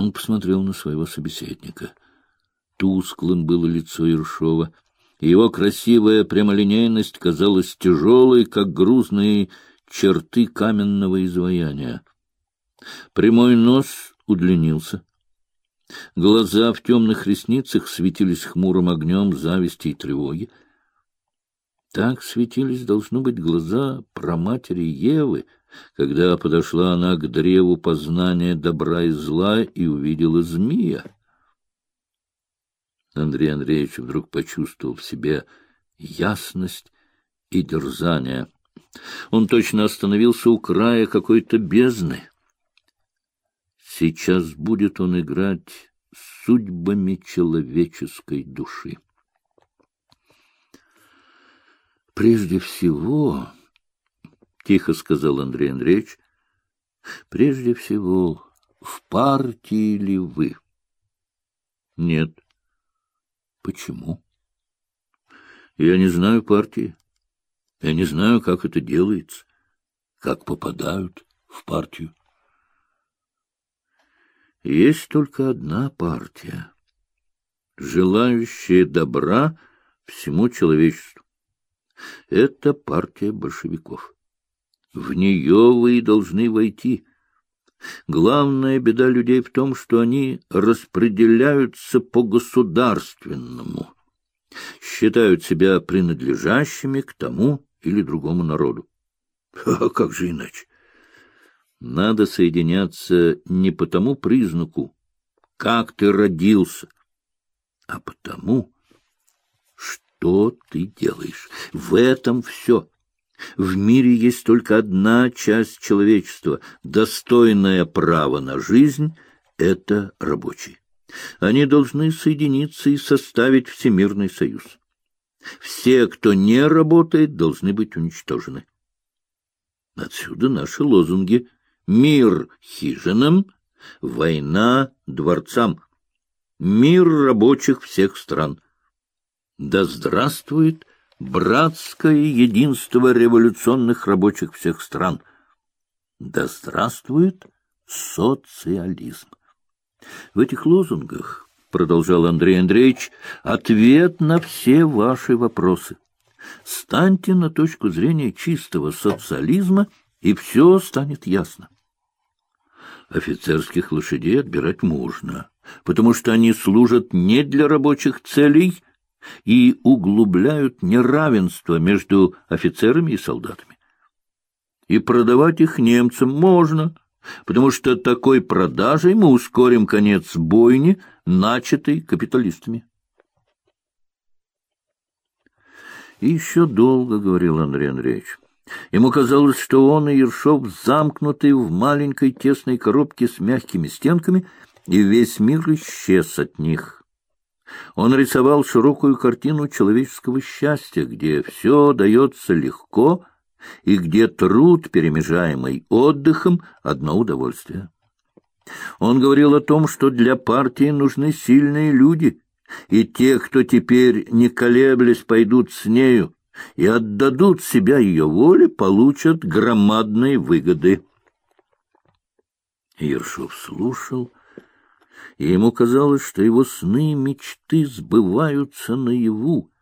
Он посмотрел на своего собеседника. Тусклым было лицо Ершова. Его красивая прямолинейность казалась тяжелой, как грузные черты каменного изваяния. Прямой нос удлинился. Глаза в темных ресницах светились хмурым огнем зависти и тревоги. Так светились, должно быть, глаза праматери Евы, когда подошла она к древу познания добра и зла и увидела змея. Андрей Андреевич вдруг почувствовал в себе ясность и дерзание. Он точно остановился у края какой-то бездны. Сейчас будет он играть судьбами человеческой души. Прежде всего, — тихо сказал Андрей Андреевич, — прежде всего, в партии ли вы? Нет. Почему? Я не знаю партии. Я не знаю, как это делается, как попадают в партию. Есть только одна партия, желающая добра всему человечеству. Это партия большевиков. В нее вы должны войти. Главная беда людей в том, что они распределяются по государственному, считают себя принадлежащими к тому или другому народу. А как же иначе? Надо соединяться не по тому признаку, как ты родился, а потому, что ты делаешь. В этом все. В мире есть только одна часть человечества, достойное право на жизнь — это рабочие. Они должны соединиться и составить Всемирный союз. Все, кто не работает, должны быть уничтожены. Отсюда наши лозунги — Мир хижинам, война дворцам. Мир рабочих всех стран. Да здравствует братское единство революционных рабочих всех стран. Да здравствует социализм. В этих лозунгах, продолжал Андрей Андреевич, ответ на все ваши вопросы. Станьте на точку зрения чистого социализма, и все станет ясно офицерских лошадей отбирать можно, потому что они служат не для рабочих целей и углубляют неравенство между офицерами и солдатами. И продавать их немцам можно, потому что такой продажей мы ускорим конец бойни, начатой капиталистами. И еще долго, — говорил Андрей Андреевич, — Ему казалось, что он и Ершов замкнуты в маленькой тесной коробке с мягкими стенками, и весь мир исчез от них. Он рисовал широкую картину человеческого счастья, где все дается легко и где труд, перемежаемый отдыхом, одно удовольствие. Он говорил о том, что для партии нужны сильные люди, и те, кто теперь, не колеблясь, пойдут с нею, и отдадут себя ее воле, получат громадные выгоды. Ершов слушал, и ему казалось, что его сны и мечты сбываются наяву.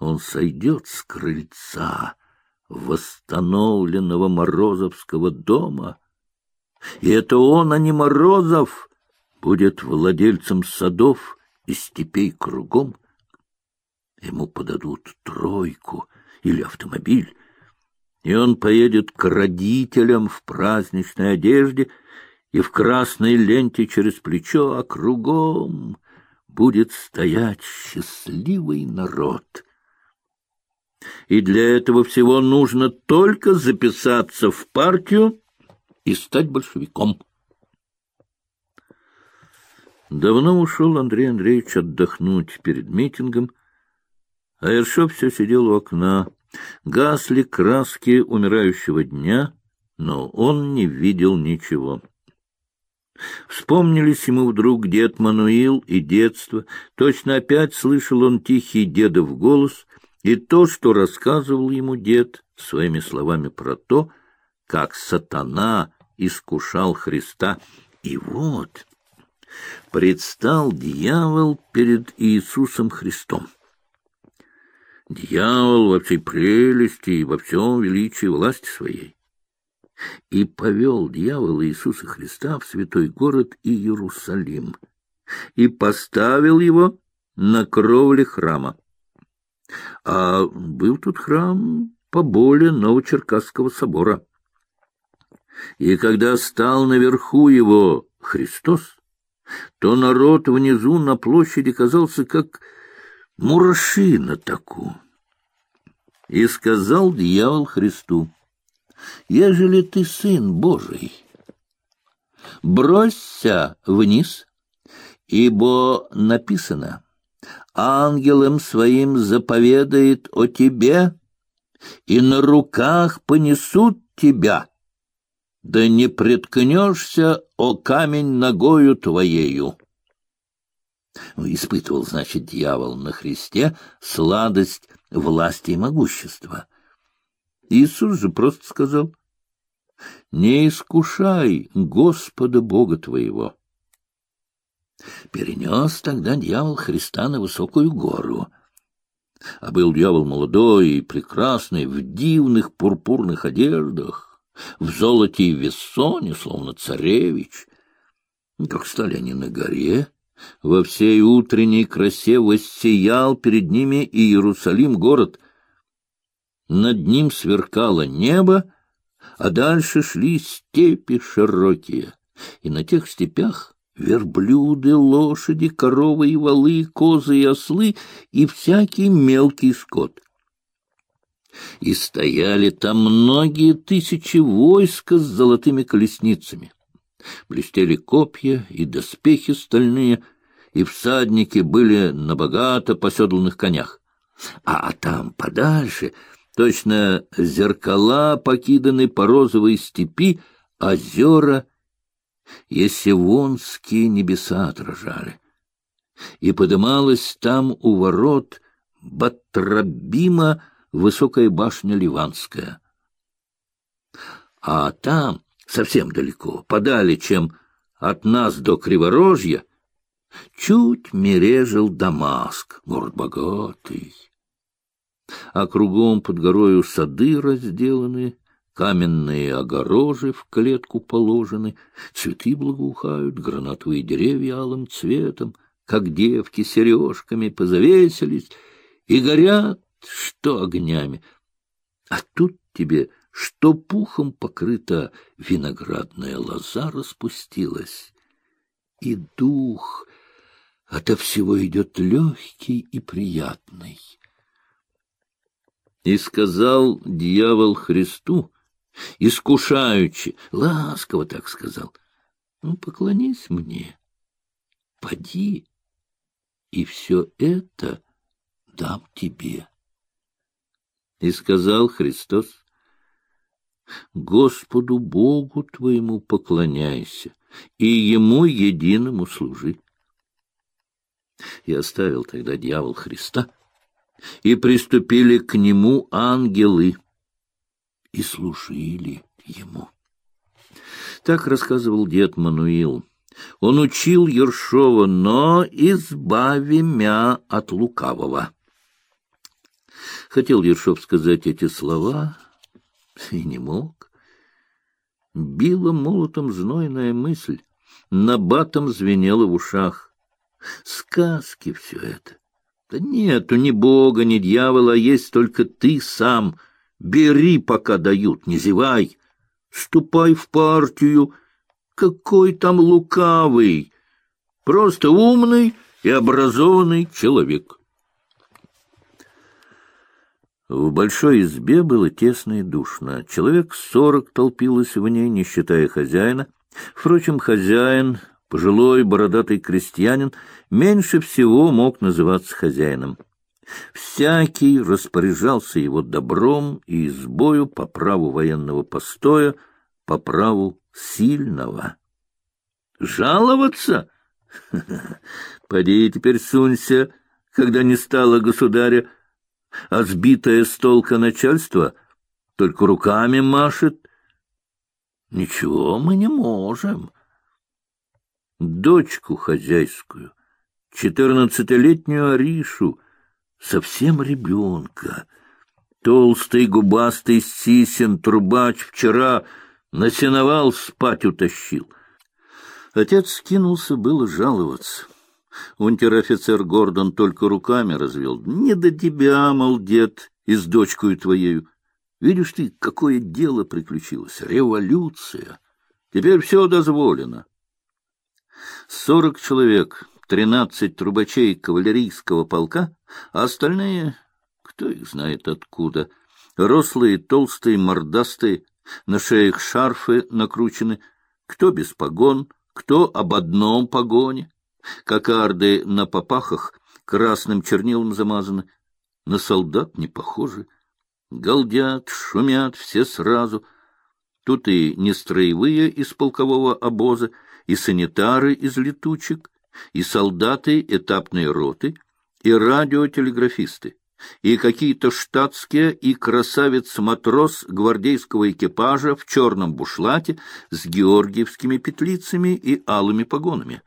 Он сойдет с крыльца восстановленного Морозовского дома, и это он, а не Морозов, будет владельцем садов и степей кругом, Ему подадут тройку или автомобиль, и он поедет к родителям в праздничной одежде и в красной ленте через плечо, а кругом будет стоять счастливый народ. И для этого всего нужно только записаться в партию и стать большевиком. Давно ушел Андрей Андреевич отдохнуть перед митингом, а Ершов все сидел у окна. Гасли краски умирающего дня, но он не видел ничего. Вспомнились ему вдруг дед Мануил и детство. Точно опять слышал он тихий дедов голос и то, что рассказывал ему дед своими словами про то, как сатана искушал Христа. И вот предстал дьявол перед Иисусом Христом. Дьявол во всей прелести и во всем величии власти своей. И повел дьявол Иисуса Христа в святой город Иерусалим, и поставил его на кровле храма. А был тут храм поболее Новочеркасского собора. И когда стал наверху его Христос, то народ внизу на площади казался как мураши таку. И сказал дьявол Христу, «Ежели ты сын Божий, бросься вниз, ибо написано, ангелом своим заповедает о тебе, и на руках понесут тебя» да не преткнешься о камень ногою твоею. Испытывал, значит, дьявол на Христе сладость власти и могущества. Иисус же просто сказал, «Не искушай Господа Бога твоего». Перенес тогда дьявол Христа на высокую гору. А был дьявол молодой и прекрасный, в дивных пурпурных одеждах, в золоте и вессоне, словно царевич. Как стали они на горе, во всей утренней красе воссиял перед ними и Иерусалим город. Над ним сверкало небо, а дальше шли степи широкие, и на тех степях верблюды, лошади, коровы и валы, козы и ослы и всякий мелкий скот и стояли там многие тысячи войска с золотыми колесницами. Блестели копья и доспехи стальные, и всадники были на богато поседланных конях. А там подальше, точно зеркала покиданы по розовой степи, озера, есевонские небеса отражали. И подымалась там у ворот Батрабима высокая башня Ливанская. А там, совсем далеко, подали, чем от нас до Криворожья, чуть мережил Дамаск, город богатый. А кругом под горою сады разделаны, каменные огорожи в клетку положены, цветы благоухают, гранатовые деревья алым цветом, как девки сережками позавесились, и горят что огнями, а тут тебе что пухом покрыта виноградная лоза распустилась, и дух ото всего идет легкий и приятный. И сказал дьявол Христу, искушаючи, ласково так сказал, ну, поклонись мне, поди, и все это дам тебе. И сказал Христос, Господу Богу твоему поклоняйся, и Ему единому служи. И оставил тогда дьявол Христа, и приступили к Нему ангелы, и служили Ему. Так рассказывал дед Мануил. Он учил Ершова, но избави мя от лукавого. Хотел Ершов сказать эти слова и не мог. Била молотом знойная мысль, набатом звенела в ушах. Сказки все это. Да нету ни бога, ни дьявола, а есть только ты сам. Бери, пока дают, не зевай. Ступай в партию. Какой там лукавый. Просто умный и образованный человек. В большой избе было тесно и душно. Человек сорок толпилось в ней, не считая хозяина. Впрочем, хозяин, пожилой бородатый крестьянин, меньше всего мог называться хозяином. Всякий распоряжался его добром и избою по праву военного постоя, по праву сильного. Жаловаться? Поди теперь сунься, когда не стало государя, а сбитое с толка начальство только руками машет. Ничего мы не можем. Дочку хозяйскую, четырнадцатилетнюю Аришу, совсем ребенка. Толстый губастый сисен трубач вчера насиновал спать утащил. Отец скинулся было жаловаться. Унтер-офицер Гордон только руками развел. Не до тебя, мол, дед, и с дочкой твоею. Видишь ты, какое дело приключилось? Революция. Теперь все дозволено. Сорок человек, тринадцать трубачей кавалерийского полка, а остальные, кто их знает откуда, рослые, толстые, мордастые, на шеях шарфы накручены, кто без погон, кто об одном погоне, кокарды на попахах красным чернилом замазаны, на солдат не похожи. Галдят, шумят все сразу. Тут и нестроевые из полкового обоза, и санитары из летучек, и солдаты этапной роты, и радиотелеграфисты, и какие-то штатские, и красавец-матрос гвардейского экипажа в черном бушлате с георгиевскими петлицами и алыми погонами.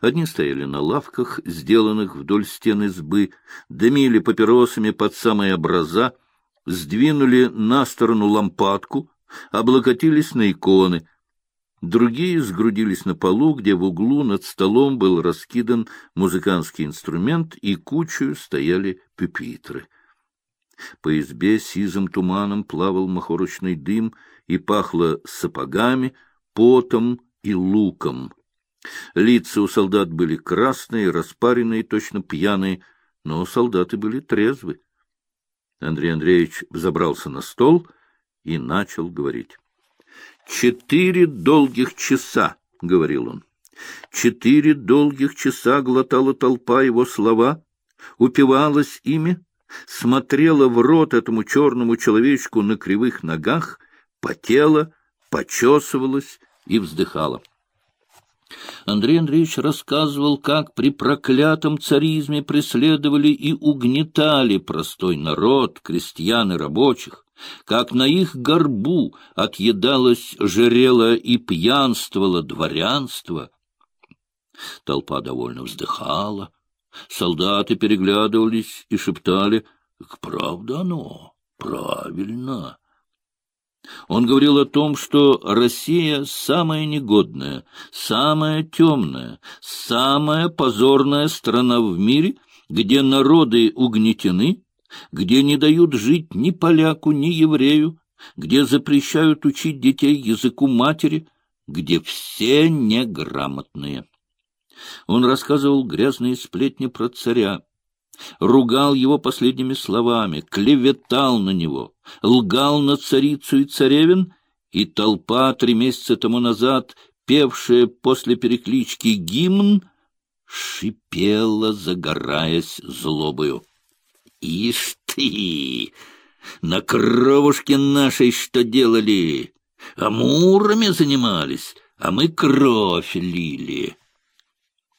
Одни стояли на лавках, сделанных вдоль стен избы, дымили папиросами под самые образа, сдвинули на сторону лампадку, облокотились на иконы. Другие сгрудились на полу, где в углу над столом был раскидан музыкантский инструмент, и кучу стояли пюпитры. По избе сизым туманом плавал махорочный дым и пахло сапогами, потом и луком. Лица у солдат были красные, распаренные, точно пьяные, но солдаты были трезвы. Андрей Андреевич взобрался на стол и начал говорить. «Четыре долгих часа», — говорил он. «Четыре долгих часа глотала толпа его слова, упивалась ими, смотрела в рот этому черному человечку на кривых ногах, потела, почесывалась и вздыхала. Андрей Андреевич рассказывал, как при проклятом царизме преследовали и угнетали простой народ, крестьян и рабочих, как на их горбу отъедалось жерело и пьянствовало дворянство. Толпа довольно вздыхала, солдаты переглядывались и шептали «Правда оно, правильно». Он говорил о том, что Россия самая негодная, самая темная, самая позорная страна в мире, где народы угнетены, где не дают жить ни поляку, ни еврею, где запрещают учить детей языку матери, где все неграмотные. Он рассказывал грязные сплетни про царя, ругал его последними словами, клеветал на него, лгал на царицу и царевин, и толпа три месяца тому назад, певшая после переклички гимн, шипела, загораясь злобою. «Ишь ты! На кровушке нашей что делали? Амурами занимались, а мы кровь лили».